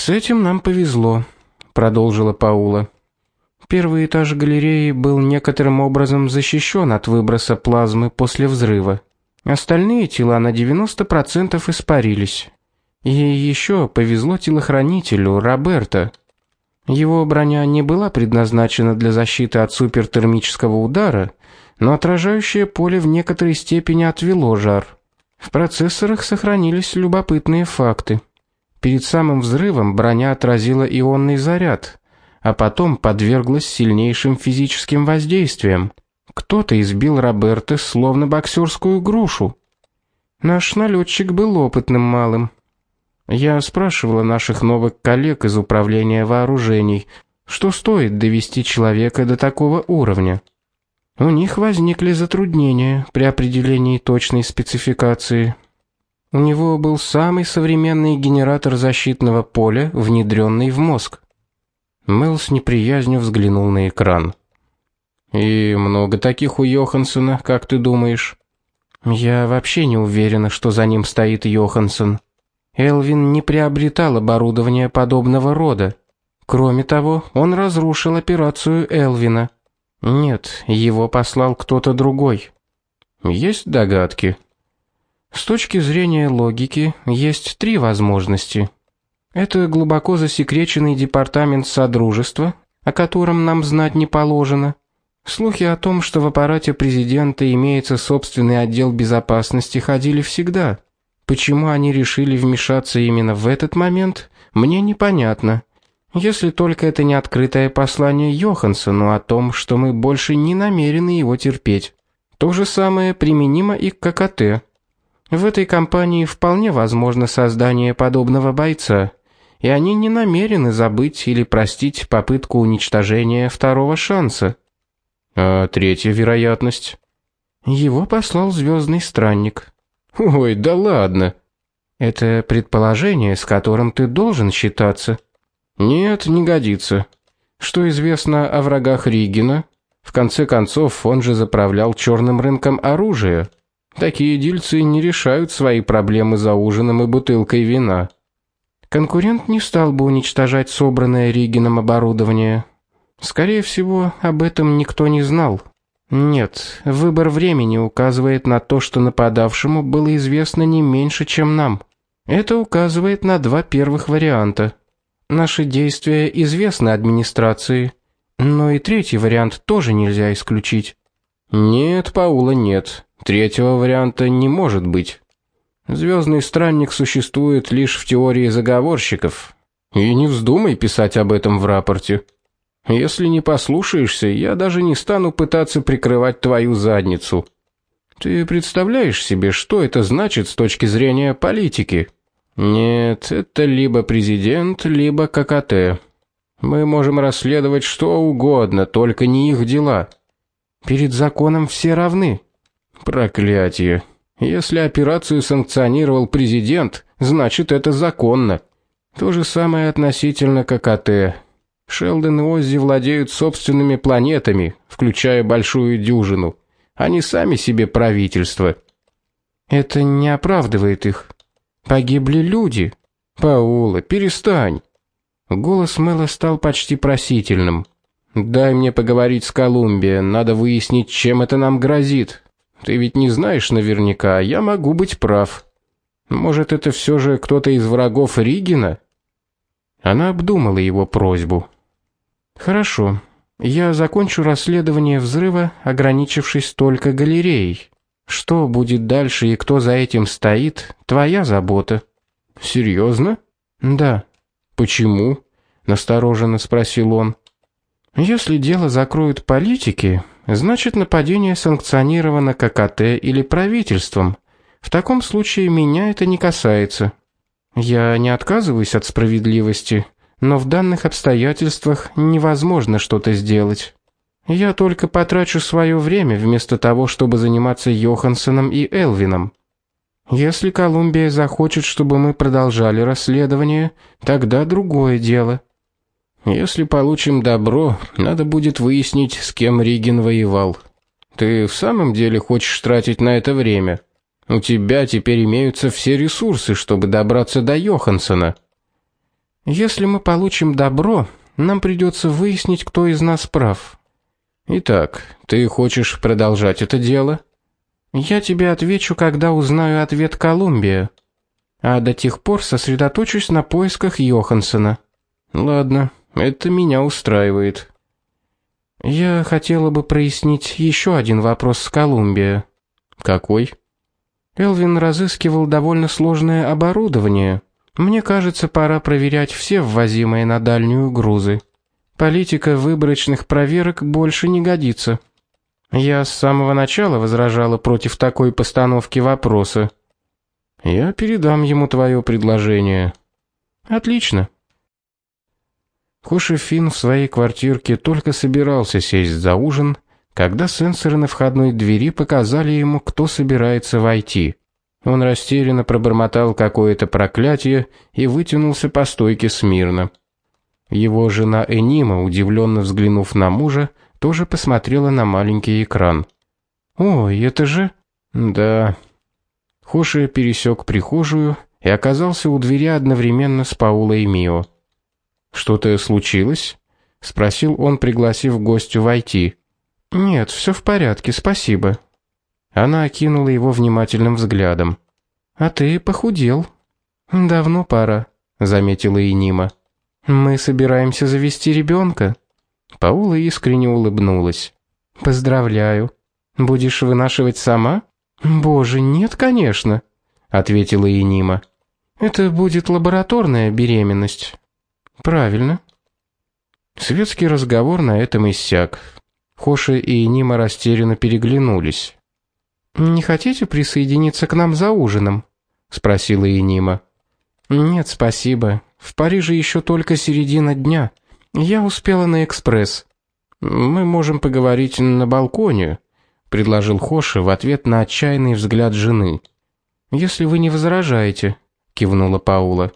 С этим нам повезло, продолжила Паула. Первый этаж галереи был некоторым образом защищен от выброса плазмы после взрыва. Остальные тела на 90% испарились. И еще повезло телохранителю Роберто. Его броня не была предназначена для защиты от супертермического удара, но отражающее поле в некоторой степени отвело жар. В процессорах сохранились любопытные факты. Перед самым взрывом броня отразила ионный заряд, а потом подверглась сильнейшим физическим воздействиям. Кто-то избил Роберта словно боксерскую грушу. Наш налетчик был опытным малым. Я спрашивала наших новых коллег из управления вооружений, что стоит довести человека до такого уровня. У них возникли затруднения при определении точной спецификации. У него был самый современный генератор защитного поля, внедренный в мозг. Мэл с неприязнью взглянул на экран. И много таких у Йохансена, как ты думаешь? Я вообще не уверена, что за ним стоит Йохансен. Элвин не приобретал оборудование подобного рода. Кроме того, он разрушил операцию Элвина. Нет, его послал кто-то другой. Есть догадки. С точки зрения логики есть три возможности. Это глубоко засекреченный департамент содружества, о котором нам знать не положено. Слухи о том, что в аппарате президента имеется собственный отдел безопасности, ходили всегда. Почему они решили вмешаться именно в этот момент, мне непонятно. Если только это не открытое послание Йохансену о том, что мы больше не намерены его терпеть. То же самое применимо и к ККТ. В этой компании вполне возможно создание подобного бойца, и они не намерены забыть или простить попытку уничтожения второго шанса. А третья вероятность? Его послал звездный странник. Ой, да ладно. Это предположение, с которым ты должен считаться. Нет, не годится. Что известно о врагах Ригина? В конце концов, он же заправлял черным рынком оружия. Такие дельцы не решают свои проблемы за ужином и бутылкой вина. Конкурент не стал бы уничтожать собранное Ригином оборудование. Скорее всего, об этом никто не знал. Нет, выбор времени указывает на то, что нападавшему было известно не меньше, чем нам. Это указывает на два первых варианта. Наши действия известны администрации, но и третий вариант тоже нельзя исключить. Нет, Паула, нет. Третьего варианта не может быть. Звездный странник существует лишь в теории заговорщиков. И не вздумай писать об этом в рапорте. Если не послушаешься, я даже не стану пытаться прикрывать твою задницу. Ты представляешь себе, что это значит с точки зрения политики? Нет, это либо президент, либо ККТ. Мы можем расследовать что угодно, только не их дела. Перед законом все равны. Проклятие. Если операцию санкционировал президент, значит это законно. То же самое относительно ККТ. Шелдон и Оззи владеют собственными планетами, включая большую дюжину. Они сами себе правительство. Это не оправдывает их. Погибли люди. Паула, перестань. Голос Мэла стал почти просительным. Дай мне поговорить с Колумбией, надо выяснить, чем это нам грозит. Ты ведь не знаешь наверняка, а я могу быть прав. Может, это все же кто-то из врагов Ригина? Она обдумала его просьбу. Хорошо. Я закончу расследование взрыва, ограничившись только галереей. Что будет дальше и кто за этим стоит твоя забота. Серьезно? Да. Почему? настороженно спросил он. Если дело закроют политики, значит нападение санкционировано ККТ или правительством. В таком случае меня это не касается. Я не отказываюсь от справедливости, но в данных обстоятельствах невозможно что-то сделать. Я только потрачу свое время вместо того, чтобы заниматься Йохансеном и Элвином. Если Колумбия захочет, чтобы мы продолжали расследование, тогда другое дело. Если получим добро, надо будет выяснить, с кем Риген воевал. Ты в самом деле хочешь тратить на это время? У тебя теперь имеются все ресурсы, чтобы добраться до Йохансена. Если мы получим добро, нам придется выяснить, кто из нас прав. Итак, ты хочешь продолжать это дело? Я тебе отвечу, когда узнаю ответ Колумбия. А до тех пор сосредоточусь на поисках Йохансена. Ладно, это меня устраивает. Я хотела бы прояснить еще один вопрос с Колумбия. Какой? Элвин разыскивал довольно сложное оборудование. Мне кажется, пора проверять все ввозимые на дальнюю грузы. Политика выборочных проверок больше не годится. Я с самого начала возражала против такой постановки вопроса. Я передам ему твое предложение. Отлично. Кошефин в своей квартирке только собирался сесть за ужин, когда сенсоры на входной двери показали ему, кто собирается войти. Он растерянно пробормотал какое-то проклятие и вытянулся по стойке смирно. Его жена Энима, удивленно взглянув на мужа, тоже посмотрела на маленький экран. "Ой, это же?" "Да." Хоши пересек прихожую и оказался у двери одновременно с Паулой и Мио. Что-то случилось? спросил он, пригласив гостю войти. Нет, все в порядке, спасибо. Она окинула его внимательным взглядом. А ты похудел. Давно пора, заметила и Нима. Мы собираемся завести ребенка. Паула искренне улыбнулась. Поздравляю. Будешь вынашивать сама? Боже, нет, конечно, ответила Инима. Это будет лабораторная беременность. Правильно. Светский разговор на этом иссяк. Хоши и Нима растерянно переглянулись. Не хотите присоединиться к нам за ужином? спросила Инима. Нет, спасибо. В Париже еще только середина дня. Я успела на экспресс. Мы можем поговорить на балконе, предложил Хоши в ответ на отчаянный взгляд жены. Если вы не возражаете, кивнула Паула.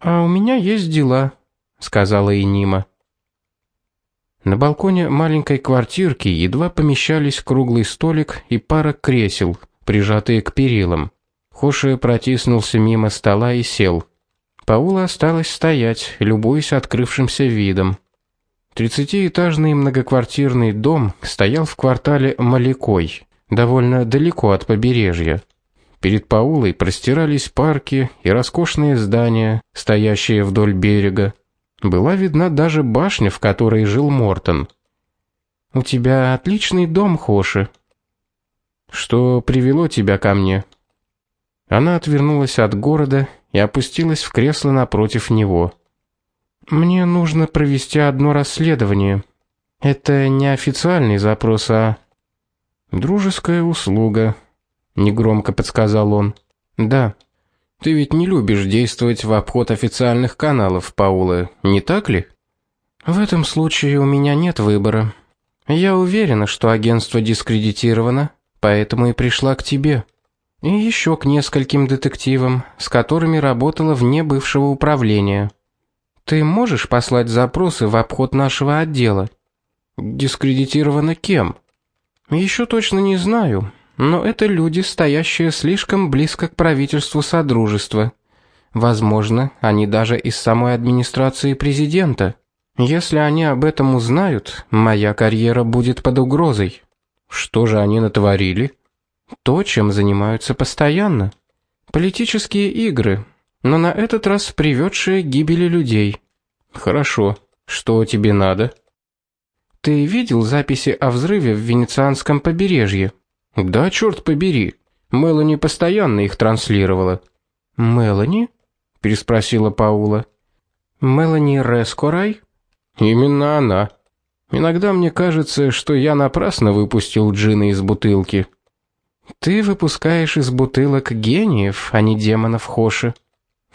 А у меня есть дела, сказала Инима. На балконе маленькой квартирки едва помещались круглый столик и пара кресел, прижатые к перилам. Хоши протиснулся мимо стола и сел. Паула осталась стоять, любуясь открывшимся видом. Тридцатиэтажный многоквартирный дом стоял в квартале Маликой, довольно далеко от побережья. Перед Паулой простирались парки и роскошные здания, стоящие вдоль берега. Была видна даже башня, в которой жил Мортон. У тебя отличный дом, Хоши. Что привело тебя ко мне? Она отвернулась от города и опустилась в кресло напротив него. Мне нужно провести одно расследование. Это не официальный запрос, а дружеская услуга, негромко подсказал он. Да. Ты ведь не любишь действовать в обход официальных каналов, Паула, не так ли? В этом случае у меня нет выбора. Я уверена, что агентство дискредитировано, поэтому и пришла к тебе. И еще к нескольким детективам, с которыми работала вне бывшего управления. Ты можешь послать запросы в обход нашего отдела? Дискредитировано кем? Еще точно не знаю, но это люди, стоящие слишком близко к правительству содружества. Возможно, они даже из самой администрации президента. Если они об этом узнают, моя карьера будет под угрозой. Что же они натворили? То, чем занимаются постоянно. Политические игры, но на этот раз приведшие к гибели людей. Хорошо. Что тебе надо? Ты видел записи о взрыве в венецианском побережье? Да черт побери. Мелани постоянно их транслировала. Мелани? переспросила Паула. Мелани Рескорай? Именно она. Иногда мне кажется, что я напрасно выпустил джина из бутылки. Ты выпускаешь из бутылок гениев, а не демонов Хоши.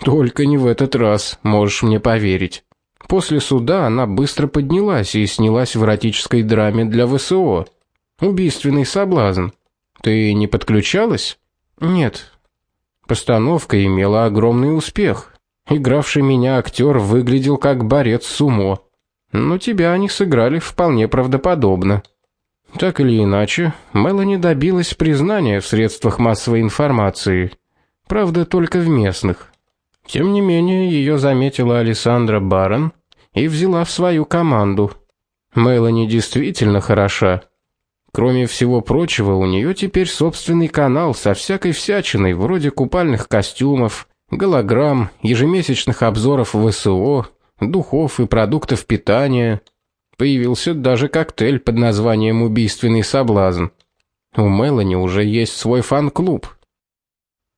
Только не в этот раз, можешь мне поверить. После суда она быстро поднялась и снялась в эротической драме для ВСО. Убийственный соблазн. Ты не подключалась? Нет. Постановка имела огромный успех. Игравший меня актер выглядел как борец сумо. Но тебя они сыграли вполне правдоподобно. Так или иначе, Мелани добилась признания в средствах массовой информации. Правда, только в местных. Тем не менее, ее заметила Александра Барон и взяла в свою команду. Мелани действительно хороша. Кроме всего прочего, у нее теперь собственный канал со всякой всячиной, вроде купальных костюмов, голограмм, ежемесячных обзоров ВСО, духов и продуктов питания. Появился даже коктейль под названием Убийственный соблазн. У Мелани уже есть свой фан-клуб.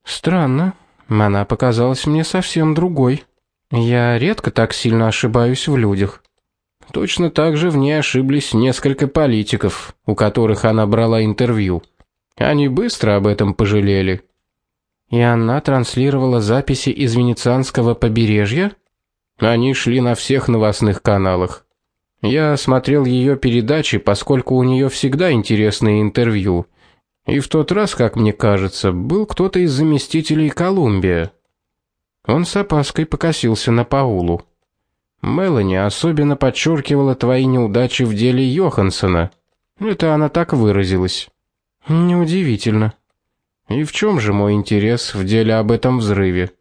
Странно. Она показалась мне совсем другой. Я редко так сильно ошибаюсь в людях. Точно так же в ней ошиблись несколько политиков, у которых она брала интервью. Они быстро об этом пожалели. И она транслировала записи из венецианского побережья? Они шли на всех новостных каналах. Я смотрел ее передачи, поскольку у нее всегда интересные интервью. И в тот раз, как мне кажется, был кто-то из заместителей Колумбия. Он с опаской покосился на Паулу. Мелани особенно подчеркивала твои неудачи в деле Йохансона. Это она так выразилась. Неудивительно. И в чем же мой интерес в деле об этом взрыве?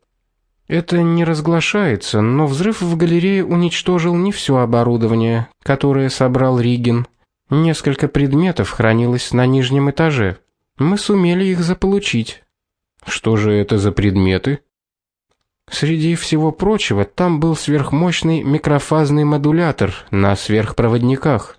Это не разглашается, но взрыв в галерее уничтожил не все оборудование, которое собрал Риген. Несколько предметов хранилось на нижнем этаже. Мы сумели их заполучить. Что же это за предметы? Среди всего прочего, там был сверхмощный микрофазный модулятор на сверхпроводниках.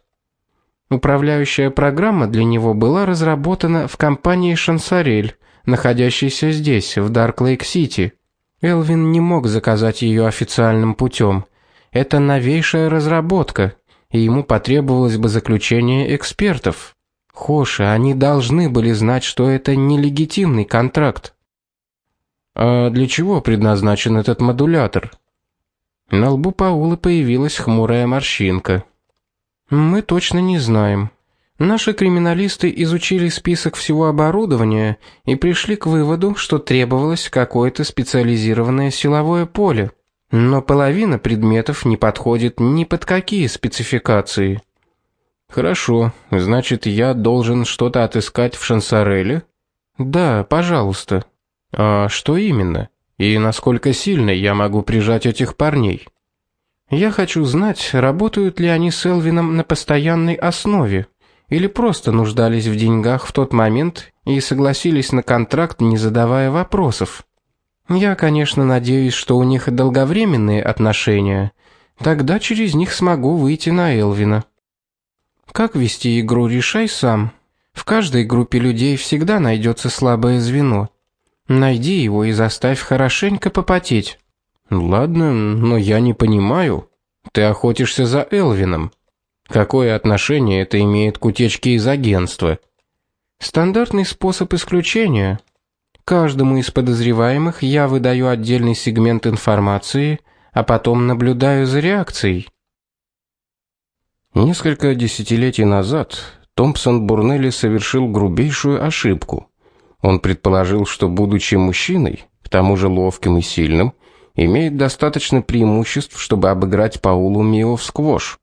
Управляющая программа для него была разработана в компании Шансарель, находящейся здесь, в Дарк-Лейк-Сити. Элвин не мог заказать ее официальным путем. Это новейшая разработка, и ему потребовалось бы заключение экспертов. Хоша, они должны были знать, что это нелегитимный контракт. А для чего предназначен этот модулятор? На лбу Паулы появилась хмурая морщинка. Мы точно не знаем. Наши криминалисты изучили список всего оборудования и пришли к выводу, что требовалось какое-то специализированное силовое поле. Но половина предметов не подходит ни под какие спецификации. Хорошо. Значит, я должен что-то отыскать в Шансареле? Да, пожалуйста. А что именно? И насколько сильно я могу прижать этих парней? Я хочу знать, работают ли они с Элвином на постоянной основе или просто нуждались в деньгах в тот момент и согласились на контракт, не задавая вопросов. Я, конечно, надеюсь, что у них долговременные отношения. Тогда через них смогу выйти на Элвина. Как вести игру, решай сам. В каждой группе людей всегда найдется слабое звено. Найди его и заставь хорошенько попотеть. Ладно, но я не понимаю. Ты охотишься за Элвином. Какое отношение это имеет к утечке из агентства? Стандартный способ исключения. Каждому из подозреваемых я выдаю отдельный сегмент информации, а потом наблюдаю за реакцией. Несколько десятилетий назад Томпсон Бурнелли совершил грубейшую ошибку. Он предположил, что будучи мужчиной, к тому же ловким и сильным, имеет достаточно преимуществ, чтобы обыграть Паулу Мио в сквош.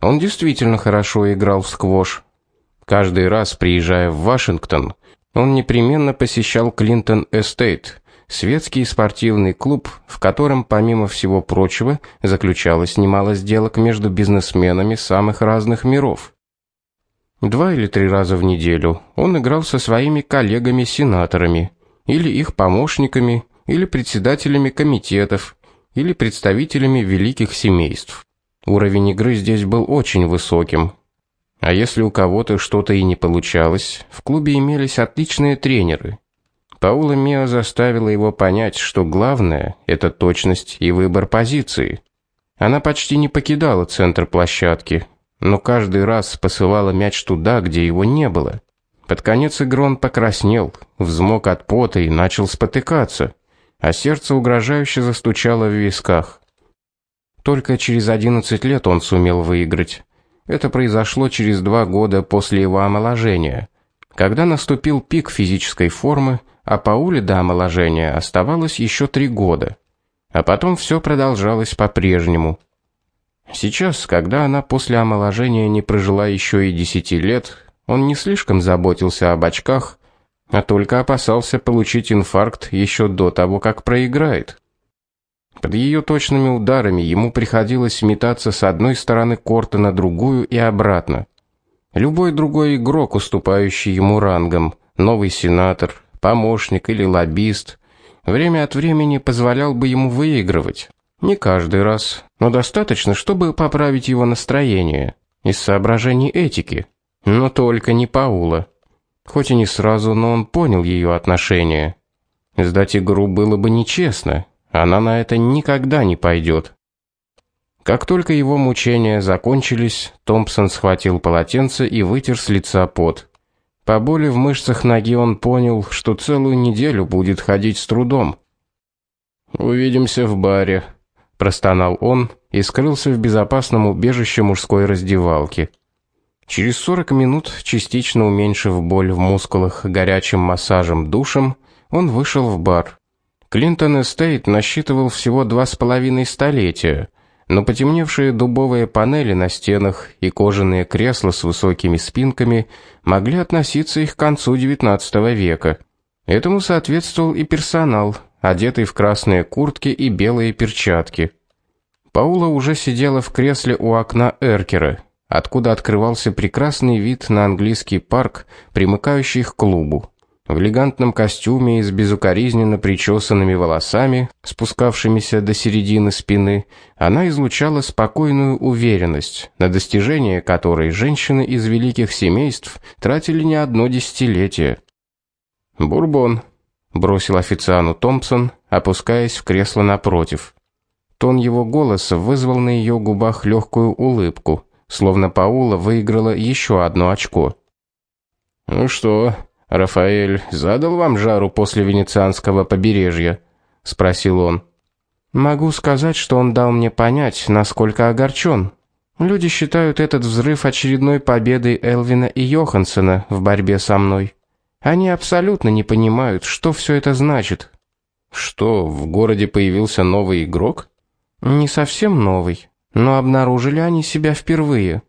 Он действительно хорошо играл в сквош. Каждый раз, приезжая в Вашингтон, он непременно посещал Клинтон Эстейт, светский спортивный клуб, в котором, помимо всего прочего, заключалось немало сделок между бизнесменами самых разных миров. Два или три раза в неделю он играл со своими коллегами-сенаторами, или их помощниками, или председателями комитетов, или представителями великих семейств. Уровень игры здесь был очень высоким. А если у кого-то что-то и не получалось, в клубе имелись отличные тренеры. Паула Мио заставила его понять, что главное это точность и выбор позиции. Она почти не покидала центр площадки, но каждый раз посылала мяч туда, где его не было. Под конец игры он покраснел, взмок от пота и начал спотыкаться, а сердце угрожающе застучало в висках. Только через 11 лет он сумел выиграть. Это произошло через два года после его омоложения, когда наступил пик физической формы, а Пауле до омоложения оставалось еще три года. А потом все продолжалось по-прежнему. Сейчас, когда она после омоложения не прожила еще и десяти лет, он не слишком заботился об очках, а только опасался получить инфаркт еще до того, как проиграет. Под ее точными ударами ему приходилось метаться с одной стороны корта на другую и обратно. Любой другой игрок, уступающий ему рангом, новый сенатор, помощник или лоббист, время от времени позволял бы ему выигрывать. Не каждый раз, но достаточно, чтобы поправить его настроение из соображений этики. Но только не Паула. Хоть и не сразу, но он понял ее отношение. Сдать игру было бы нечестно. Она на это никогда не пойдет. Как только его мучения закончились, Томпсон схватил полотенце и вытер с лица пот. По боли в мышцах ноги он понял, что целую неделю будет ходить с трудом. Увидимся в баре, простонал он и скрылся в безопасном убежище мужской раздевалки. Через 40 минут, частично уменьшив боль в мускулах горячим массажем душем, он вышел в бар. Клинтон Эстейт насчитывал всего два с половиной столетия, но потемневшие дубовые панели на стенах и кожаные кресла с высокими спинками могли относиться их к концу XIX века. Этому соответствовал и персонал, одетый в красные куртки и белые перчатки. Паула уже сидела в кресле у окна Эркера, откуда открывался прекрасный вид на английский парк, примыкающий к клубу. В элегантном костюме и с безукоризненно причесанными волосами, спускавшимися до середины спины, она излучала спокойную уверенность, на достижение которой женщины из великих семейств тратили не одно десятилетие. "Бурбон", бросил официанту Томпсон, опускаясь в кресло напротив. Тон его голоса вызвал на ее губах легкую улыбку, словно Паула выиграла еще одно очко. Ну что, Рафаэль задал вам жару после венецианского побережья, спросил он. Могу сказать, что он дал мне понять, насколько огорчен. Люди считают этот взрыв очередной победой Элвина и Йохансена в борьбе со мной. Они абсолютно не понимают, что все это значит. Что, в городе появился новый игрок? Не совсем новый, но обнаружили они себя впервые.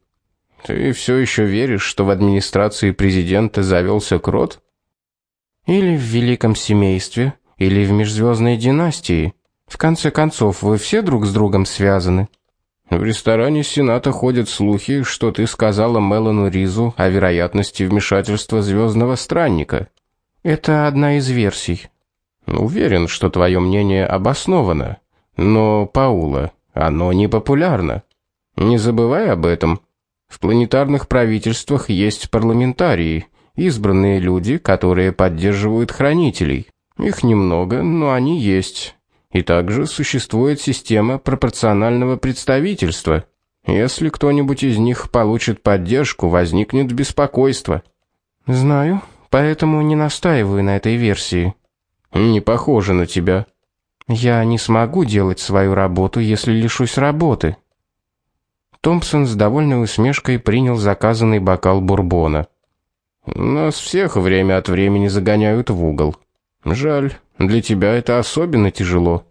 Ты все еще веришь, что в администрации президента завелся крот? Или в великом семействе, или в межзвездной династии. В конце концов, вы все друг с другом связаны. В ресторане Сената ходят слухи, что ты сказала Мелану Ризу о вероятности вмешательства звездного странника. Это одна из версий. Уверен, что твое мнение обосновано. Но, Паула, оно не популярно. Не забывай об этом. В планетарных правительствах есть парламентарии, избранные люди, которые поддерживают хранителей. Их немного, но они есть. И также существует система пропорционального представительства. Если кто-нибудь из них получит поддержку, возникнет беспокойство. Знаю, поэтому не настаиваю на этой версии. Не похоже на тебя. Я не смогу делать свою работу, если лишусь работы. Томпсон с довольной усмешкой принял заказанный бокал бурбона. Нас всех время от времени загоняют в угол. Жаль, для тебя это особенно тяжело.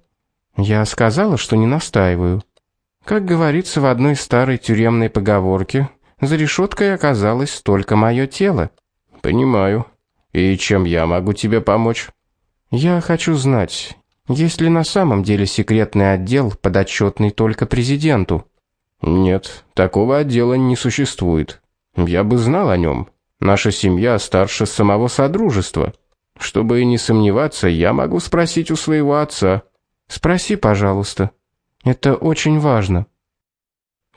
Я сказала, что не настаиваю. Как говорится в одной старой тюремной поговорке, за решеткой оказалось только мое тело. Понимаю. И чем я могу тебе помочь? Я хочу знать, есть ли на самом деле секретный отдел, подотчетный только президенту? Нет, такого отдела не существует. Я бы знал о нем. Наша семья старше самого содружества. Чтобы не сомневаться, я могу спросить у своего отца. Спроси, пожалуйста. Это очень важно.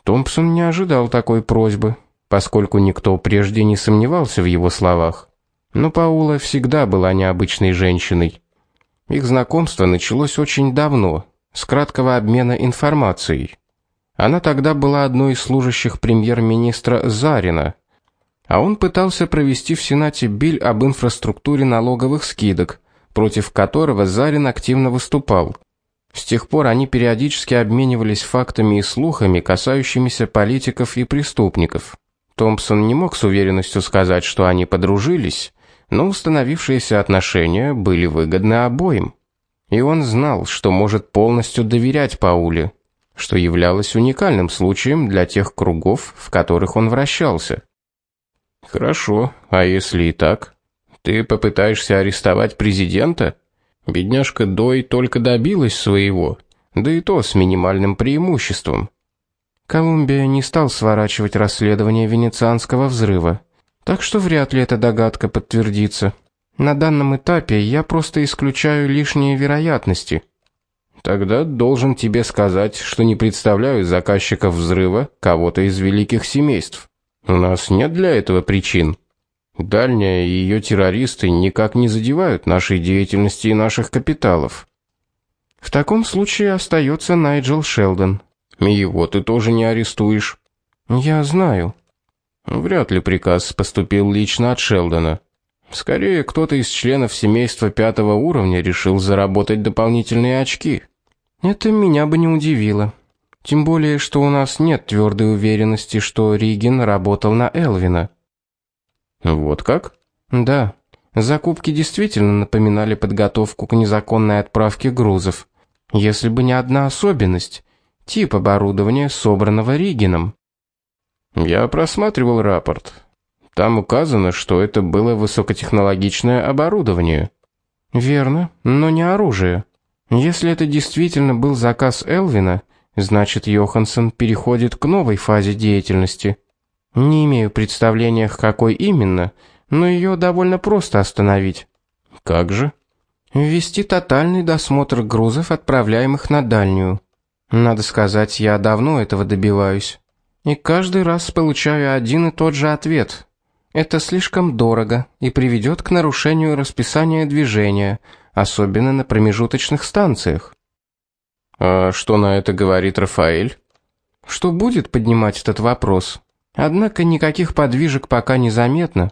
Томпсон не ожидал такой просьбы, поскольку никто прежде не сомневался в его словах. Но Паула всегда была необычной женщиной. Их знакомство началось очень давно, с краткого обмена информацией. Она тогда была одной из служащих премьер-министра Зарина, а он пытался провести в Сенате биль об инфраструктуре налоговых скидок, против которого Зарин активно выступал. С тех пор они периодически обменивались фактами и слухами, касающимися политиков и преступников. Томпсон не мог с уверенностью сказать, что они подружились, но установившиеся отношения были выгодны обоим. И он знал, что может полностью доверять Пауле, что являлось уникальным случаем для тех кругов, в которых он вращался. Хорошо, а если и так? Ты попытаешься арестовать президента? Бедняжка Дой только добилась своего. да и то с минимальным преимуществом. Колумбия не стал сворачивать расследование венецианского взрыва, так что вряд ли эта догадка подтвердится. На данном этапе я просто исключаю лишние вероятности. Тогда должен тебе сказать, что не представляю заказчиков взрыва кого-то из великих семейств. У нас нет для этого причин. Дальняя и ее террористы никак не задевают нашей деятельности и наших капиталов. В таком случае остается Найджел Шелдон. Его ты тоже не арестуешь. Я знаю. Вряд ли приказ поступил лично от Шелдона. Скорее, кто-то из членов семейства пятого уровня решил заработать дополнительные очки. Это меня бы не удивило. Тем более, что у нас нет твердой уверенности, что Риген работал на Элвина. Вот как? Да. Закупки действительно напоминали подготовку к незаконной отправке грузов. Если бы не одна особенность тип оборудования, собранного Ригином. Я просматривал рапорт. Там указано, что это было высокотехнологичное оборудование. Верно, но не оружие. Если это действительно был заказ Элвина, значит, Йоханссон переходит к новой фазе деятельности. Не имею представления, к какой именно, но ее довольно просто остановить. Как же? Ввести тотальный досмотр грузов, отправляемых на дальнюю. Надо сказать, я давно этого добиваюсь. И каждый раз получаю один и тот же ответ. Это слишком дорого и приведет к нарушению расписания движения, особенно на промежуточных станциях. А что на это говорит Рафаэль? Что будет поднимать этот вопрос? Однако никаких подвижек пока не заметно.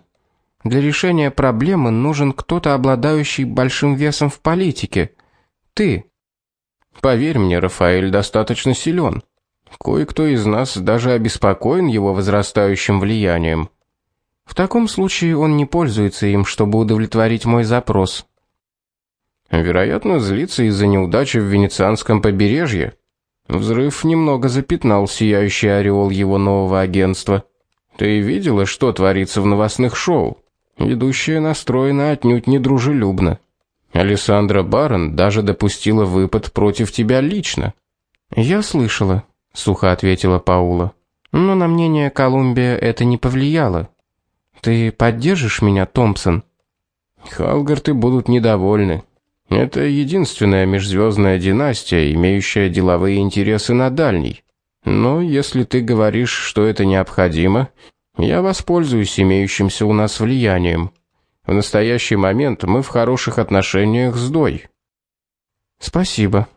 Для решения проблемы нужен кто-то, обладающий большим весом в политике. Ты. Поверь мне, Рафаэль достаточно силен. Кое-кто из нас даже обеспокоен его возрастающим влиянием. В таком случае он не пользуется им, чтобы удовлетворить мой запрос. Вероятно, злится из-за неудачи в венецианском побережье. Взрыв немного запятнал сияющий ореол его нового агентства. Ты видела, что творится в новостных шоу? Ведущая настроена отнюдь не дружелюбно. Александра Барон даже допустила выпад против тебя лично. Я слышала, сухо ответила Паула. Но на мнение Колумбия это не повлияло. Ты поддержишь меня, Томпсон? Халгарты будут недовольны. Это единственная межзвездная династия, имеющая деловые интересы на дальней. Но если ты говоришь, что это необходимо, я воспользуюсь имеющимся у нас влиянием. В настоящий момент мы в хороших отношениях с Дой. Спасибо.